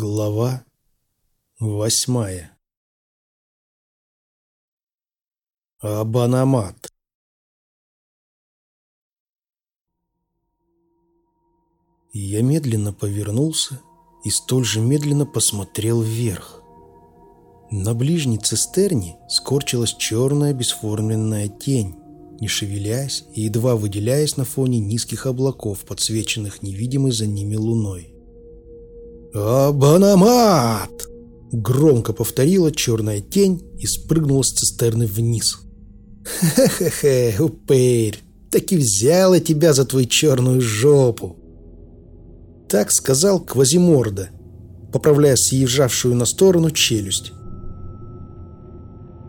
Глава восьмая Абанамат Я медленно повернулся и столь же медленно посмотрел вверх. На ближней цистерне скорчилась черная бесформенная тень, не шевелясь и едва выделяясь на фоне низких облаков, подсвеченных невидимой за ними луной. «Абанамат!» Громко повторила черная тень и спрыгнула с цистерны вниз. «Хе-хе-хе, упырь, так и взяла тебя за твою черную жопу!» Так сказал Квазиморда, поправляя съезжавшую на сторону челюсть.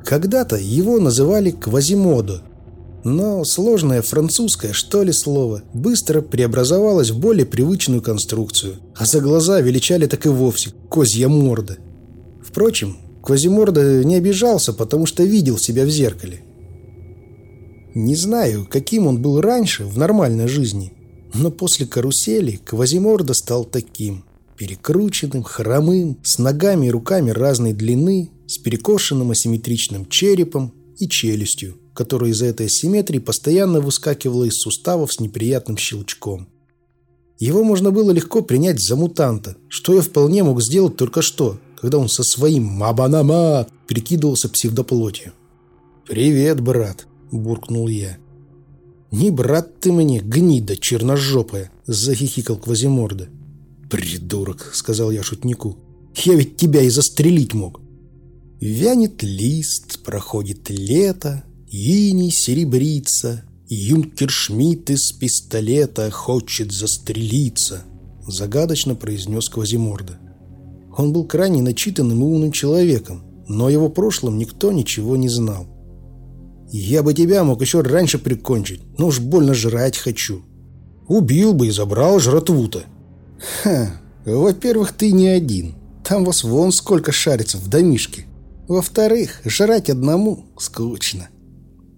Когда-то его называли Квазимодо, но сложное французское, что ли, слово, быстро преобразовалось в более привычную конструкцию, а за глаза величали так и вовсе «козья морда». Впрочем, Квазиморда не обижался, потому что видел себя в зеркале. Не знаю, каким он был раньше, в нормальной жизни, но после карусели Квазиморда стал таким – перекрученным, хромым, с ногами и руками разной длины, с перекошенным асимметричным черепом и челюстью, которая из-за этой асимметрии постоянно выскакивала из суставов с неприятным щелчком. Его можно было легко принять за мутанта, что я вполне мог сделать только что, когда он со своим «мабанама» перекидывался псевдоплотью. «Привет, брат», – буркнул я. «Не брат ты мне, гнида черножопая», – захихикал Квазиморда. «Придурок», – сказал я шутнику. «Я ведь тебя и застрелить мог». Вянет лист, проходит лето, Иней серебрится, Юнкер Шмидт из пистолета Хочет застрелиться, Загадочно произнес Квазиморда. Он был крайне начитанным и умным человеком, но его прошлом никто ничего не знал. «Я бы тебя мог еще раньше прикончить, но уж больно жрать хочу. Убил бы и забрал жратву-то». «Ха, во-первых, ты не один. Там вас вон сколько шарится в домишке. Во-вторых, жрать одному скучно.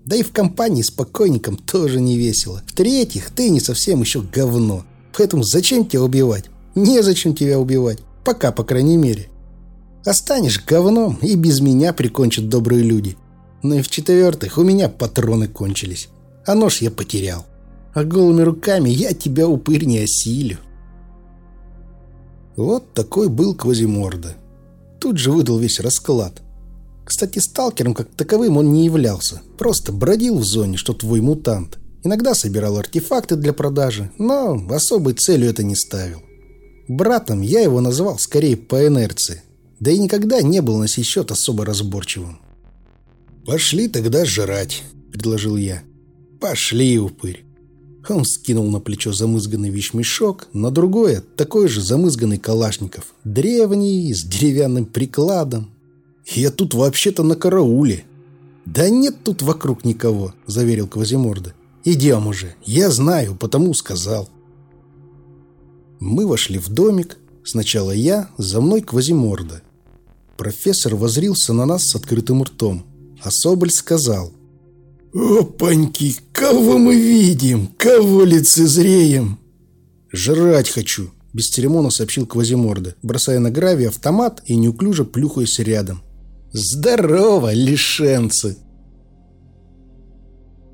Да и в компании с покойником тоже не весело. В-третьих, ты не совсем еще говно. Поэтому зачем тебя убивать? Незачем тебя убивать. Пока, по крайней мере. Останешь говном, и без меня прикончат добрые люди. Ну и в-четвертых, у меня патроны кончились. А нож я потерял. А голыми руками я тебя, упырь, не осилю. Вот такой был Квазиморда. Тут же выдал весь расклад. Кстати, сталкером как таковым он не являлся. Просто бродил в зоне, что твой мутант. Иногда собирал артефакты для продажи, но особой целью это не ставил. Братом я его назвал скорее по инерции. Да и никогда не был на сей счет особо разборчивым. «Пошли тогда жрать», — предложил я. «Пошли, упырь». Он скинул на плечо замызганный вещмешок, на другое — такой же замызганный калашников. Древний, с деревянным прикладом, «Я тут вообще-то на карауле». «Да нет тут вокруг никого», — заверил Квазиморда. «Идем уже. Я знаю, потому сказал». Мы вошли в домик. Сначала я, за мной Квазиморда. Профессор возрился на нас с открытым ртом. А Соболь сказал. «Опаньки, кого мы видим? Кого лицезреем?» «Жрать хочу», — без церемона сообщил Квазиморда, бросая на гравий автомат и неуклюже плюхаясь рядом. «Здорово, лишенцы!»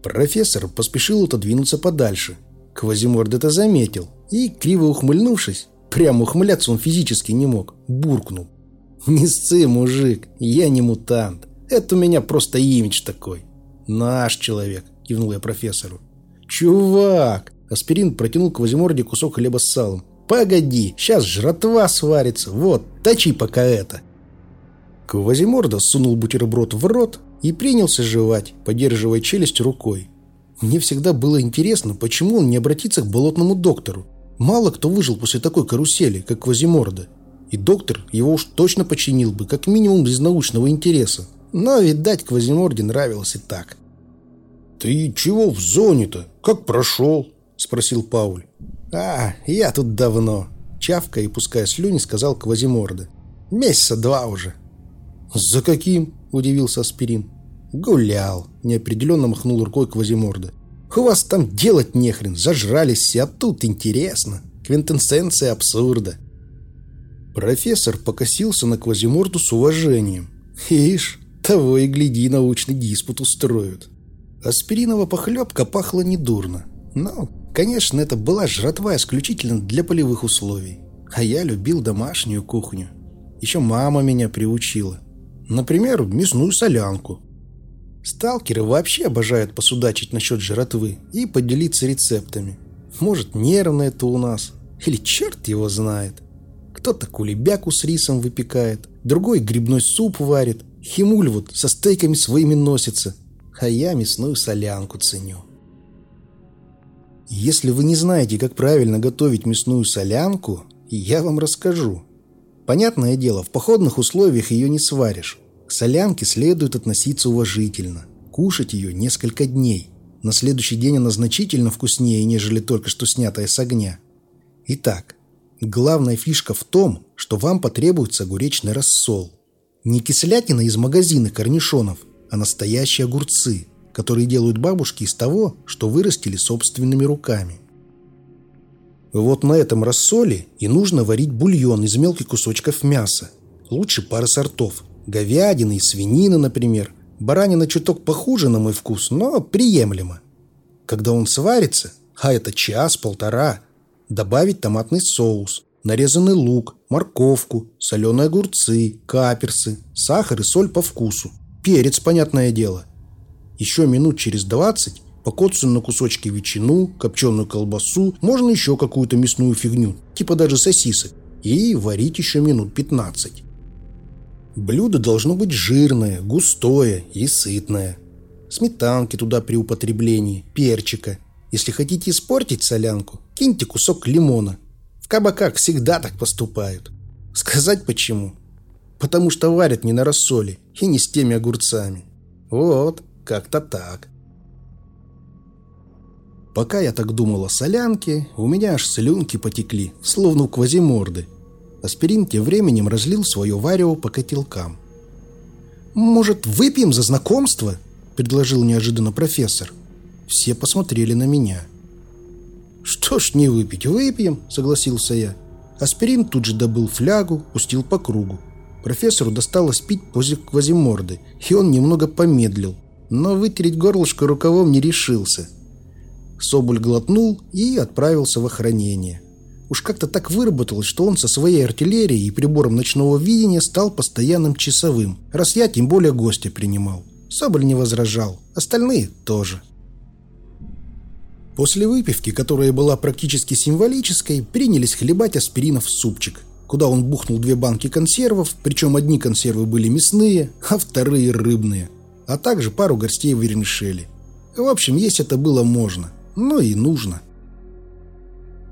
Профессор поспешил отодвинуться подальше. Квазиморд это заметил и, криво ухмыльнувшись, прямо ухмыляться он физически не мог, буркнул. «Не сцы, мужик, я не мутант. Это у меня просто имидж такой». «Наш человек», — кивнул я профессору. «Чувак!» — Аспирин протянул Квазиморде кусок хлеба с салом. «Погоди, сейчас жратва сварится. Вот, точи пока это». Квазиморда сунул бутерброд в рот и принялся жевать, поддерживая челюсть рукой. Мне всегда было интересно, почему он не обратится к болотному доктору. Мало кто выжил после такой карусели, как Квазиморда. И доктор его уж точно починил бы, как минимум без научного интереса. Но, видать, Квазиморде нравилось и так. «Ты чего в зоне-то? Как прошел?» – спросил Пауль. «А, я тут давно», – чавкая и пуская слюни, сказал Квазиморда. «Месяца два уже. «За каким?» – удивился Аспирин. «Гулял», – неопределенно махнул рукой Квазиморда. «У вас там делать нехрен, зажрались все, а тут интересно. Квинтэссенция абсурда». Профессор покосился на Квазиморду с уважением. Ишь, того и гляди, научный диспут устроят. Аспиринова похлебка пахла недурно. Но, конечно, это была жратва исключительно для полевых условий. А я любил домашнюю кухню. Еще мама меня приучила. Например, мясную солянку. Сталкеры вообще обожают посудачить насчет жратвы и поделиться рецептами. Может, нервно это у нас, или черт его знает. Кто-то кулебяку с рисом выпекает, другой грибной суп варит, Химуль вот со стейками своими носится, а я мясную солянку ценю. Если вы не знаете, как правильно готовить мясную солянку, я вам расскажу. Понятное дело, в походных условиях ее не сваришь. К солянке следует относиться уважительно. Кушать ее несколько дней. На следующий день она значительно вкуснее, нежели только что снятая с огня. Итак, главная фишка в том, что вам потребуется огуречный рассол. Не кислятина из магазина корнишонов, а настоящие огурцы, которые делают бабушки из того, что вырастили собственными руками. Вот на этом рассоле и нужно варить бульон из мелких кусочков мяса. Лучше пары сортов. Говядины и свинины, например. Баранина чуток похуже на мой вкус, но приемлемо. Когда он сварится, а это час-полтора, добавить томатный соус, нарезанный лук, морковку, соленые огурцы, каперсы, сахар и соль по вкусу. Перец, понятное дело. Еще минут через двадцать покоцанную на кусочки ветчину, копченую колбасу, можно еще какую-то мясную фигню, типа даже сосисок, и варить еще минут 15. Блюдо должно быть жирное, густое и сытное. Сметанки туда при употреблении, перчика. Если хотите испортить солянку, киньте кусок лимона. В кабаках всегда так поступают. Сказать почему? Потому что варят не на рассоле и не с теми огурцами. Вот, как-то так. Пока я так думал о солянке, у меня аж слюнки потекли, словно у квазиморды. Аспирин тем временем разлил свое варево по котелкам. «Может, выпьем за знакомство?» – предложил неожиданно профессор. Все посмотрели на меня. «Что ж не выпить, выпьем», – согласился я. Аспирин тут же добыл флягу, пустил по кругу. Профессору досталось пить после квазиморды, и он немного помедлил, но вытереть горлышко рукавом не решился – Соболь глотнул и отправился в охранение. Уж как-то так выработалось, что он со своей артиллерией и прибором ночного видения стал постоянным часовым, раз я тем более гостя принимал. Соболь не возражал, остальные тоже. После выпивки, которая была практически символической, принялись хлебать аспиринов супчик, куда он бухнул две банки консервов, причем одни консервы были мясные, а вторые рыбные, а также пару горстей вермишели. В общем, есть это было можно но и нужно.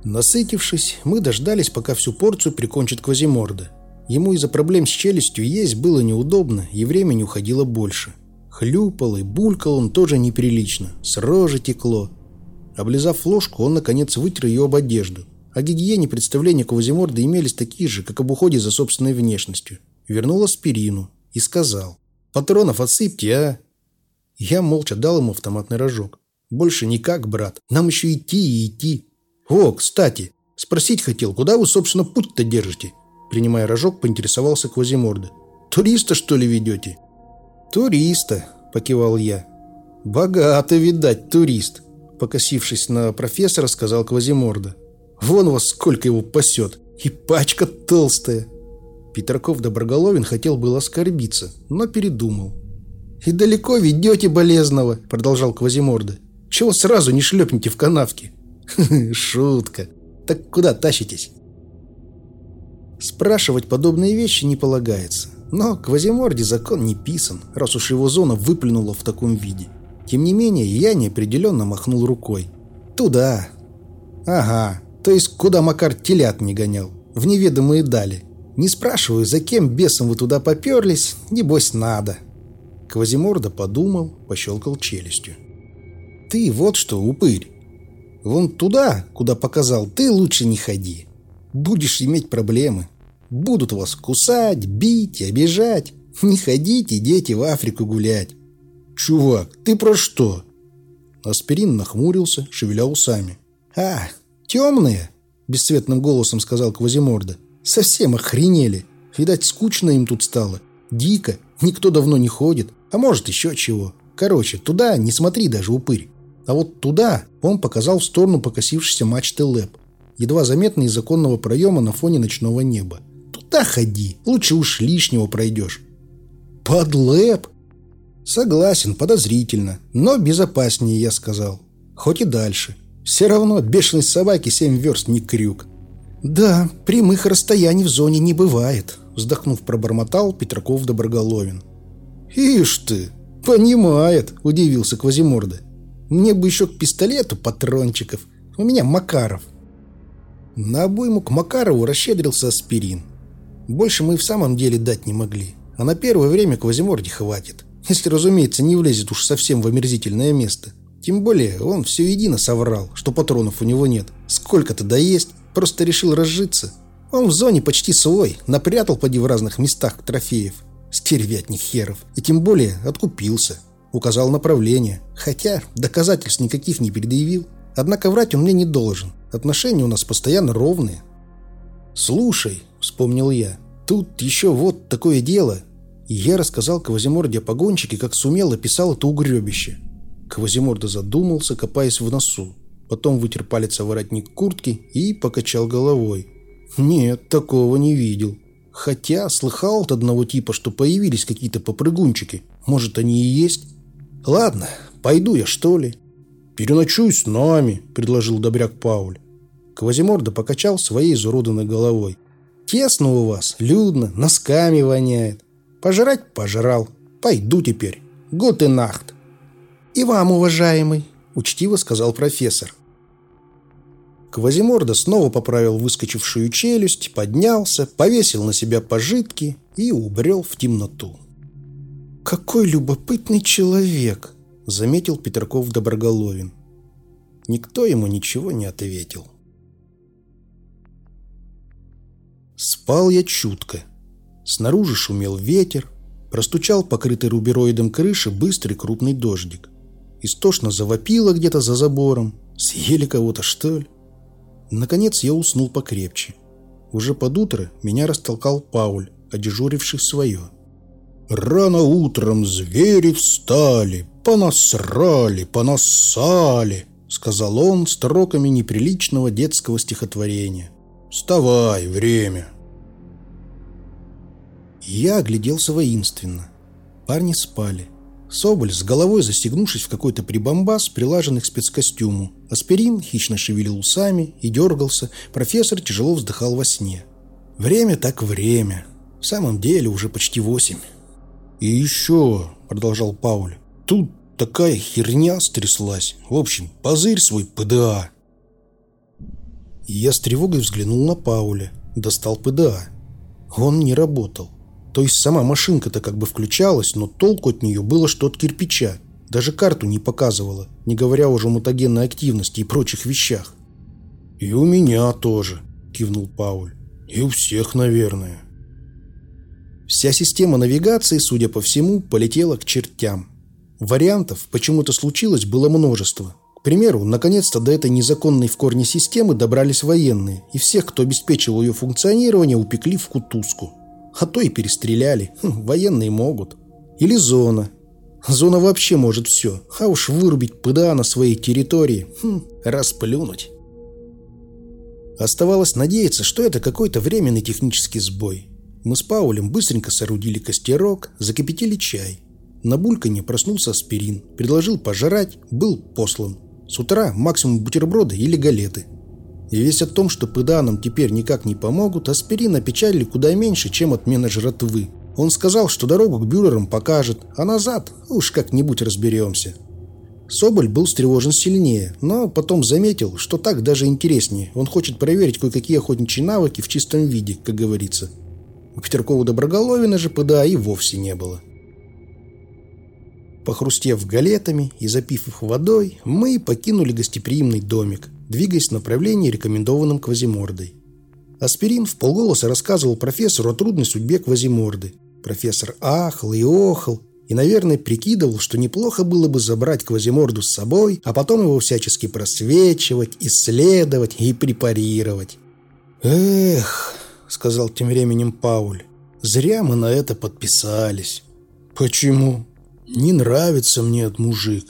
Насытившись, мы дождались, пока всю порцию прикончит Квазиморда. Ему из-за проблем с челюстью есть было неудобно, и времени уходило больше. Хлюпал и булькал он тоже неприлично, с рожи текло. Облизав ложку, он, наконец, вытер ее об одежду. О гигиене представления Квазиморда имелись такие же, как об уходе за собственной внешностью. Вернул аспирину и сказал, «Патронов отсыпьте, а!» Я молча дал ему автоматный рожок. Больше никак, брат. Нам еще идти и идти. О, кстати, спросить хотел, куда вы, собственно, путь-то держите? Принимая рожок, поинтересовался Квазиморда. Туриста, что ли, ведете? Туриста, покивал я. Богато, видать, турист. Покосившись на профессора, сказал Квазиморда. Вон вас сколько его пасет. И пачка толстая. Петраков Доброголовин хотел было оскорбиться, но передумал. «И далеко ведете болезного», — продолжал Квазиморда. Чего сразу не шлепните в канавке? Шутка. Так куда тащитесь? Спрашивать подобные вещи не полагается. Но Квазиморде закон не писан, раз уж его зона выплюнула в таком виде. Тем не менее, я неопределенно махнул рукой. Туда. Ага, то есть куда Макар телят не гонял. В неведомые дали. Не спрашиваю, за кем бесом вы туда поперлись, небось надо. Квазиморда подумал, пощелкал челюстью. Ты вот что, упырь. Вон туда, куда показал, ты лучше не ходи. Будешь иметь проблемы. Будут вас кусать, бить, обижать. Не ходите, дети, в Африку гулять. Чувак, ты про что? Аспирин нахмурился, шевеля усами. А, темные, бесцветным голосом сказал Квазиморда. Совсем охренели. Видать, скучно им тут стало. Дико. Никто давно не ходит. А может, еще чего. Короче, туда не смотри даже, упырь. А вот туда он показал в сторону покосившейся мачты ЛЭП, едва заметный из законного проема на фоне ночного неба. Туда ходи, лучше уж лишнего пройдешь. Под ЛЭП? Согласен, подозрительно, но безопаснее, я сказал. Хоть и дальше. Все равно от бешеной собаки семь верст не крюк. Да, прямых расстояний в зоне не бывает, вздохнув, пробормотал Петраков Доброголовин. Ишь ты, понимает, удивился Квазиморда. Мне бы еще к пистолету патрончиков. У меня Макаров. На обойму к Макарову расщедрился аспирин. Больше мы и в самом деле дать не могли. А на первое время Квазиморде хватит. Если, разумеется, не влезет уж совсем в омерзительное место. Тем более, он все едино соврал, что патронов у него нет. Сколько-то да есть, просто решил разжиться. Он в зоне почти свой, напрятал поди в разных местах трофеев. Стервятник херов. И тем более откупился указал направление, хотя доказательств никаких не предъявил. Однако врать он мне не должен. Отношения у нас постоянно ровные. «Слушай», — вспомнил я, — «тут еще вот такое дело». И я рассказал Квазиморде о погонщике, как сумел описал это угребище. Квазиморда задумался, копаясь в носу. Потом вытер палец о воротник куртки и покачал головой. «Нет, такого не видел. Хотя слыхал от одного типа, что появились какие-то попрыгунчики. Может, они и есть?» «Ладно, пойду я, что ли?» «Переночуй с нами», — предложил добряк Пауль. Квазиморда покачал своей изуродованной головой. «Тесно у вас, людно, носками воняет. Пожрать пожрал. Пойду теперь. Год и нахт». «И вам, уважаемый», — учтиво сказал профессор. Квазиморда снова поправил выскочившую челюсть, поднялся, повесил на себя пожитки и убрел в темноту. «Какой любопытный человек!» — заметил Петраков Доброголовин. Никто ему ничего не ответил. Спал я чутко. Снаружи шумел ветер, простучал покрытый рубероидом крыши быстрый крупный дождик. Истошно завопило где-то за забором. Съели кого-то, что ли? Наконец я уснул покрепче. Уже под утро меня растолкал Пауль, одежуривший свое. Рано утром звери встали, понасрали, понассали, сказал он строками неприличного детского стихотворения. Вставай, время. Я огляделся воинственно. Парни спали. Соболь, с головой застегнувшись в какой-то прибамбас, прилаженный к спецкостюму. Аспирин хищно шевелил усами и дергался. Профессор тяжело вздыхал во сне. Время так время. В самом деле уже почти восемь. «И еще», — продолжал Пауль, — «тут такая херня стряслась. В общем, позырь свой ПДА». Я с тревогой взглянул на Пауля, достал ПДА. Он не работал. То есть сама машинка-то как бы включалась, но толку от нее было что от кирпича. Даже карту не показывала, не говоря уже о мутагенной активности и прочих вещах. «И у меня тоже», — кивнул Пауль. «И у всех, наверное». Вся система навигации, судя по всему, полетела к чертям. Вариантов, почему-то случилось, было множество. К примеру, наконец-то до этой незаконной в корне системы добрались военные, и всех, кто обеспечивал ее функционирование, упекли в кутузку. А то и перестреляли. Хм, военные могут. Или зона. Зона вообще может все. А уж вырубить ПДА на своей территории. Хм, расплюнуть. Оставалось надеяться, что это какой-то временный технический сбой. Мы с Паулем быстренько соорудили костерок, закипятили чай. На бульканье проснулся аспирин, предложил пожрать, был послан. С утра максимум бутерброды или галеты. И весь о том, что ПДА нам теперь никак не помогут, аспирин опечалили куда меньше, чем отмена жратвы. Он сказал, что дорогу к бюрерам покажет, а назад уж как-нибудь разберемся. Соболь был встревожен сильнее, но потом заметил, что так даже интереснее. Он хочет проверить кое-какие охотничьи навыки в чистом виде, как говорится. У Петеркова Доброголовина же ПДА и вовсе не было. Похрустев галетами и запив их водой, мы покинули гостеприимный домик, двигаясь в направлении, рекомендованном Квазимордой. Аспирин в полголоса рассказывал профессору о трудной судьбе Квазиморды. Профессор ахал и охал, и, наверное, прикидывал, что неплохо было бы забрать Квазиморду с собой, а потом его всячески просвечивать, исследовать и препарировать. Эх, — сказал тем временем Пауль. «Зря мы на это подписались». «Почему?» «Не нравится мне этот мужик.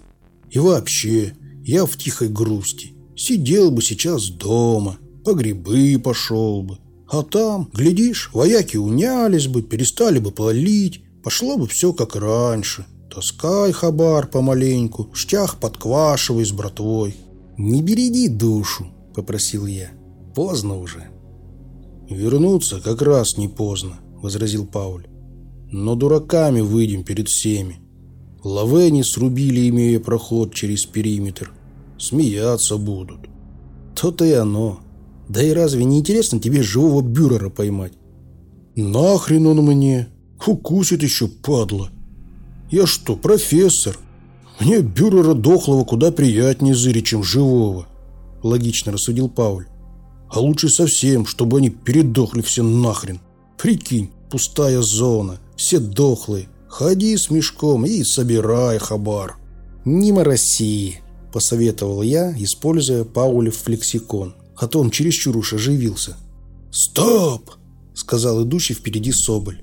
И вообще, я в тихой грусти. Сидел бы сейчас дома, по грибы пошел бы. А там, глядишь, вояки унялись бы, перестали бы палить, пошло бы все как раньше. Таскай хабар помаленьку, штях подквашивай с братвой». «Не береги душу», — попросил я. «Поздно уже». «Вернуться как раз не поздно», — возразил Пауль. «Но дураками выйдем перед всеми. Лавени срубили, имея проход через периметр. Смеяться будут». «То-то и оно. Да и разве не интересно тебе живого бюрера поймать?» «Нахрен он мне? Укусит еще, падла. Я что, профессор? Мне бюрера дохлого куда приятнее зыри, чем живого», — логично рассудил Пауль. А лучше совсем, чтобы они передохли все нахрен. Прикинь, пустая зона, все дохлые. Ходи с мешком и собирай хабар. «Не мороси», – посоветовал я, используя Паулев флексикон. А то он чересчур уж оживился. «Стоп!» – сказал идущий впереди Соболь,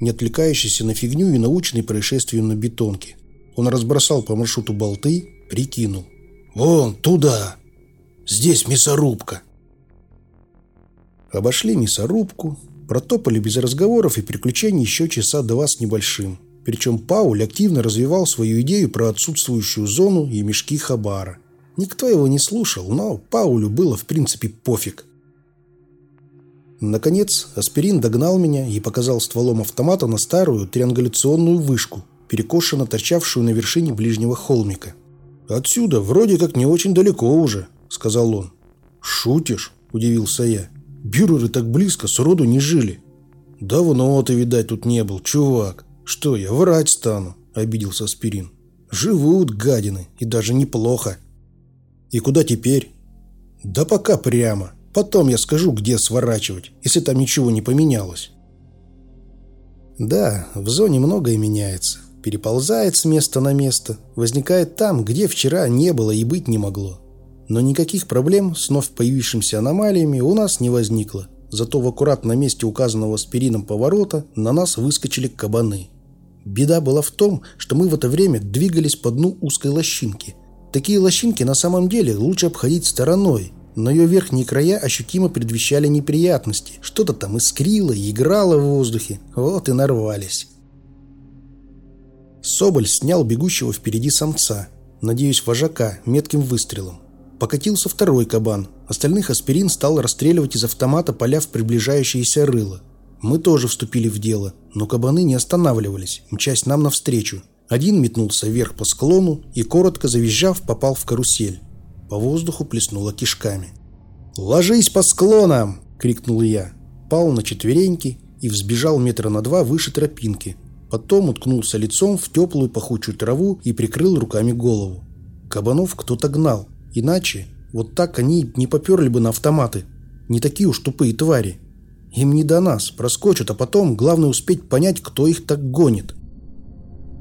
не отвлекающийся на фигню и научный происшествием на бетонке. Он разбросал по маршруту болты, прикинул. «Вон, туда! Здесь мясорубка!» Обошли мясорубку, протопали без разговоров и приключений еще часа два с небольшим. Причем Пауль активно развивал свою идею про отсутствующую зону и мешки Хабара. Никто его не слушал, но Паулю было в принципе пофиг. Наконец, Аспирин догнал меня и показал стволом автомата на старую триангуляционную вышку, перекошенно торчавшую на вершине ближнего холмика. «Отсюда вроде как не очень далеко уже», — сказал он. «Шутишь?» – удивился я. Бюреры так близко сроду не жили. Давно ты, видать, тут не был, чувак. Что я, врать стану? Обиделся Аспирин. Живут гадины, и даже неплохо. И куда теперь? Да пока прямо. Потом я скажу, где сворачивать, если там ничего не поменялось. Да, в зоне многое меняется. Переползает с места на место, возникает там, где вчера не было и быть не могло. Но никаких проблем с вновь появившимися аномалиями у нас не возникло. Зато в аккуратном месте указанного спирином поворота на нас выскочили кабаны. Беда была в том, что мы в это время двигались по дну узкой лощинки. Такие лощинки на самом деле лучше обходить стороной, но ее верхние края ощутимо предвещали неприятности. Что-то там искрило играло в воздухе. Вот и нарвались. Соболь снял бегущего впереди самца, надеюсь, вожака, метким выстрелом. Покатился второй кабан. Остальных аспирин стал расстреливать из автомата, поля в приближающееся рыло. Мы тоже вступили в дело, но кабаны не останавливались, мчась нам навстречу. Один метнулся вверх по склону и, коротко завизжав, попал в карусель. По воздуху плеснуло кишками. «Ложись по склонам!» — крикнул я. Пал на четвереньки и взбежал метра на два выше тропинки. Потом уткнулся лицом в теплую пахучую траву и прикрыл руками голову. Кабанов кто-то гнал. Иначе вот так они не поперли бы на автоматы. Не такие уж тупые твари. Им не до нас, проскочат, а потом главное успеть понять, кто их так гонит.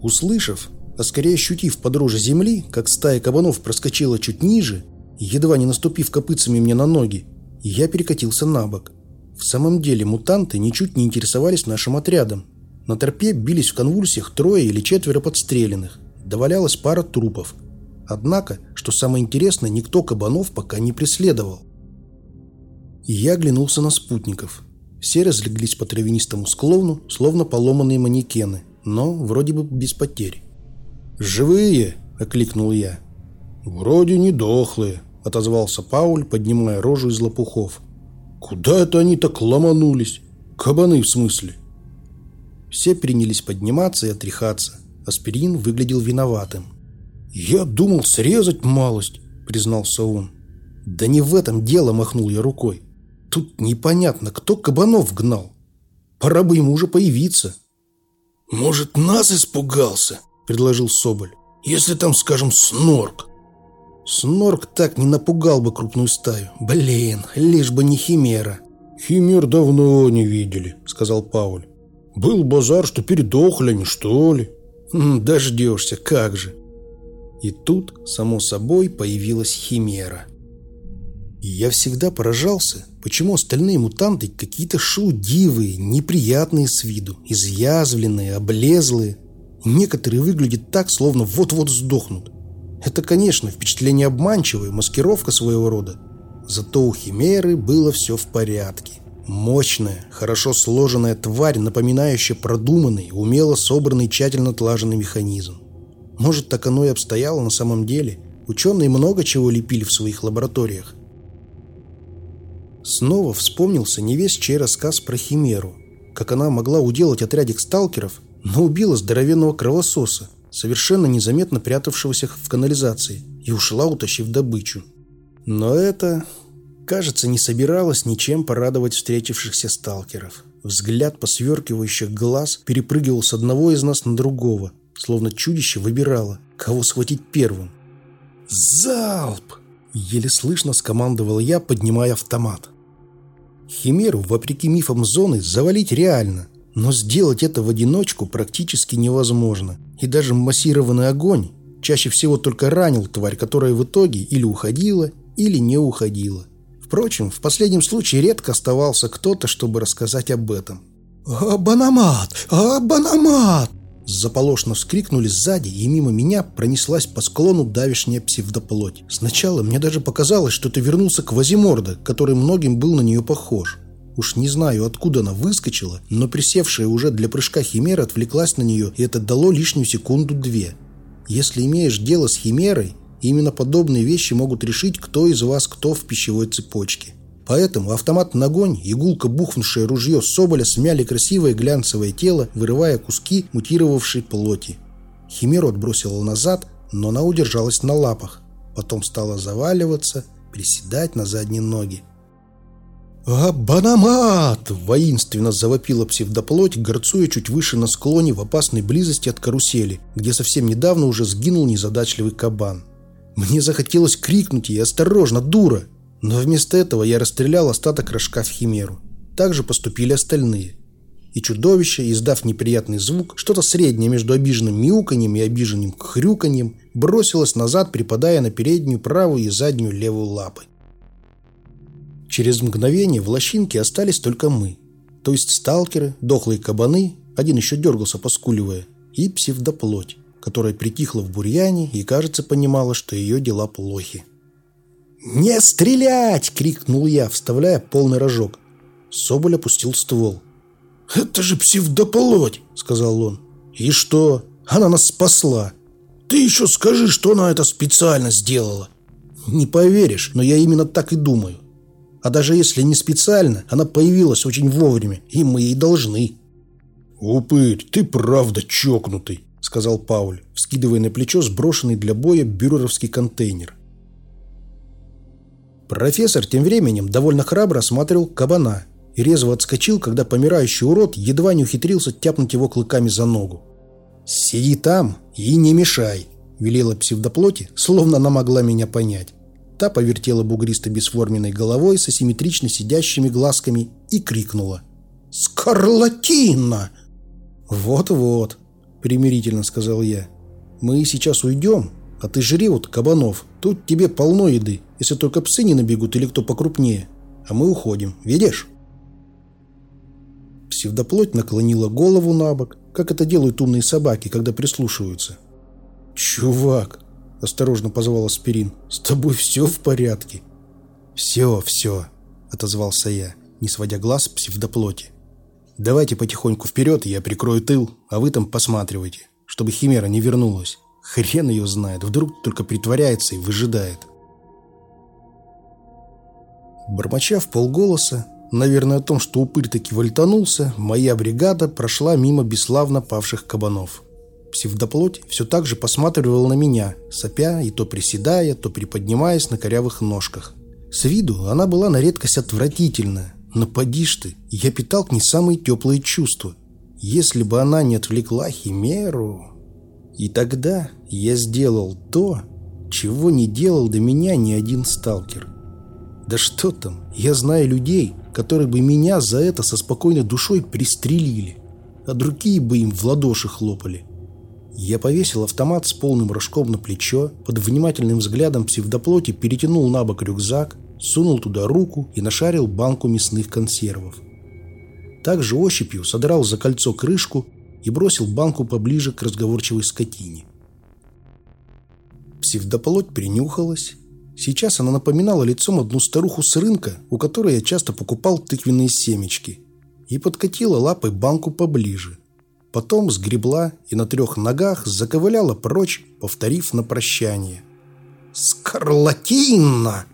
Услышав, а скорее ощутив подроже земли, как стая кабанов проскочила чуть ниже, едва не наступив копытцами мне на ноги, я перекатился на бок. В самом деле мутанты ничуть не интересовались нашим отрядом. На торпе бились в конвульсиях трое или четверо подстреленных. Довалялась пара трупов – Однако, что самое интересное, никто кабанов пока не преследовал. я оглянулся на спутников. Все разлеглись по травянистому склону, словно поломанные манекены, но вроде бы без потерь. «Живые!» – окликнул я. «Вроде не дохлые», – отозвался Пауль, поднимая рожу из лопухов. «Куда это они так ломанулись? Кабаны в смысле?» Все принялись подниматься и отряхаться. Аспирин выглядел виноватым. «Я думал срезать малость», — признался он. «Да не в этом дело», — махнул я рукой. «Тут непонятно, кто кабанов гнал. Пора бы ему уже появиться». «Может, нас испугался?» — предложил Соболь. «Если там, скажем, снорк». Снорк так не напугал бы крупную стаю. Блин, лишь бы не химера. «Химер давно не видели», — сказал Пауль. «Был базар, что передохли они, что ли?» «Дождешься, как же». И тут, само собой, появилась химера. я всегда поражался, почему остальные мутанты какие-то шелудивые, неприятные с виду, изъязвленные, облезлые. Некоторые выглядят так, словно вот-вот сдохнут. Это, конечно, впечатление обманчивое, маскировка своего рода. Зато у Химеры было все в порядке. Мощная, хорошо сложенная тварь, напоминающая продуманный, умело собранный, тщательно отлаженный механизм. Может, так оно и обстояло на самом деле. Ученые много чего лепили в своих лабораториях. Снова вспомнился не весь чей рассказ про Химеру. Как она могла уделать отрядик сталкеров, но убила здоровенного кровососа, совершенно незаметно прятавшегося в канализации, и ушла, утащив добычу. Но это, кажется, не собиралось ничем порадовать встретившихся сталкеров. Взгляд посверкивающих глаз перепрыгивал с одного из нас на другого, словно чудище выбирало, кого схватить первым. «Залп!» – еле слышно скомандовал я, поднимая автомат. Химеру, вопреки мифам зоны, завалить реально, но сделать это в одиночку практически невозможно. И даже массированный огонь чаще всего только ранил тварь, которая в итоге или уходила, или не уходила. Впрочем, в последнем случае редко оставался кто-то, чтобы рассказать об этом. «Абанамат! Абанамат!» Заполошно вскрикнули сзади, и мимо меня пронеслась по склону давишняя псевдоплоть. Сначала мне даже показалось, что ты вернулся к Вазиморда, который многим был на нее похож. Уж не знаю, откуда она выскочила, но присевшая уже для прыжка химера отвлеклась на нее, и это дало лишнюю секунду-две. Если имеешь дело с химерой, именно подобные вещи могут решить, кто из вас кто в пищевой цепочке. Поэтому автомат на огонь и бухнувшее ружье Соболя смяли красивое глянцевое тело, вырывая куски мутировавшей плоти. Химеру отбросила назад, но она удержалась на лапах. Потом стала заваливаться, приседать на задние ноги. «Абанамат!» – воинственно завопила псевдоплоть, горцуя чуть выше на склоне в опасной близости от карусели, где совсем недавно уже сгинул незадачливый кабан. Мне захотелось крикнуть ей «Осторожно, дура!» Но вместо этого я расстрелял остаток рожка в химеру. Так же поступили остальные. И чудовище, издав неприятный звук, что-то среднее между обиженным мяуканьем и обиженным хрюканьем, бросилось назад, припадая на переднюю правую и заднюю левую лапы. Через мгновение в лощинке остались только мы. То есть сталкеры, дохлые кабаны, один еще дергался, поскуливая, и псевдоплоть, которая притихла в бурьяне и, кажется, понимала, что ее дела плохи. «Не стрелять!» — крикнул я, вставляя полный рожок. Соболь опустил ствол. «Это же псевдоплоть!» — сказал он. «И что? Она нас спасла!» «Ты еще скажи, что она это специально сделала!» «Не поверишь, но я именно так и думаю. А даже если не специально, она появилась очень вовремя, и мы ей должны». «Упырь, ты правда чокнутый!» — сказал Пауль, вскидывая на плечо сброшенный для боя бюреровский контейнер. Профессор тем временем довольно храбро осматривал кабана и резво отскочил, когда помирающий урод едва не ухитрился тяпнуть его клыками за ногу. «Сиди там и не мешай», — велела псевдоплоти, словно она могла меня понять. Та повертела бугристо бесформенной головой с асимметрично сидящими глазками и крикнула. «Скарлатина!» «Вот-вот», — примирительно сказал я. «Мы сейчас уйдем, а ты жри вот кабанов. Тут тебе полно еды, если только псы не набегут или кто покрупнее. А мы уходим. Видишь?» Псевдоплоть наклонила голову на бок, как это делают умные собаки, когда прислушиваются. «Чувак!» – осторожно позвал Аспирин. «С тобой все в порядке?» «Все, все!» – отозвался я, не сводя глаз псевдоплоти. «Давайте потихоньку вперед, я прикрою тыл, а вы там посматривайте, чтобы Химера не вернулась». Хрен ее знает, вдруг только притворяется и выжидает. Бормоча в полголоса, наверное, о том, что упырь таки вальтанулся, моя бригада прошла мимо бесславно павших кабанов. Псевдоплоть все так же посматривала на меня, сопя и то приседая, то приподнимаясь на корявых ножках. С виду она была на редкость отвратительная, но поди ж ты, я питал к ней самые теплые чувства. Если бы она не отвлекла Химеру... И тогда я сделал то, чего не делал до меня ни один сталкер. Да что там, я знаю людей, которые бы меня за это со спокойной душой пристрелили, а другие бы им в ладоши хлопали. Я повесил автомат с полным рожком на плечо, под внимательным взглядом псевдоплоти перетянул на бок рюкзак, сунул туда руку и нашарил банку мясных консервов. Также ощупью содрал за кольцо крышку и бросил банку поближе к разговорчивой скотине. Псевдоплоть принюхалась. Сейчас она напоминала лицом одну старуху с рынка, у которой я часто покупал тыквенные семечки, и подкатила лапой банку поближе. Потом сгребла и на трех ногах заковыляла прочь, повторив на прощание. «Скарлатина!»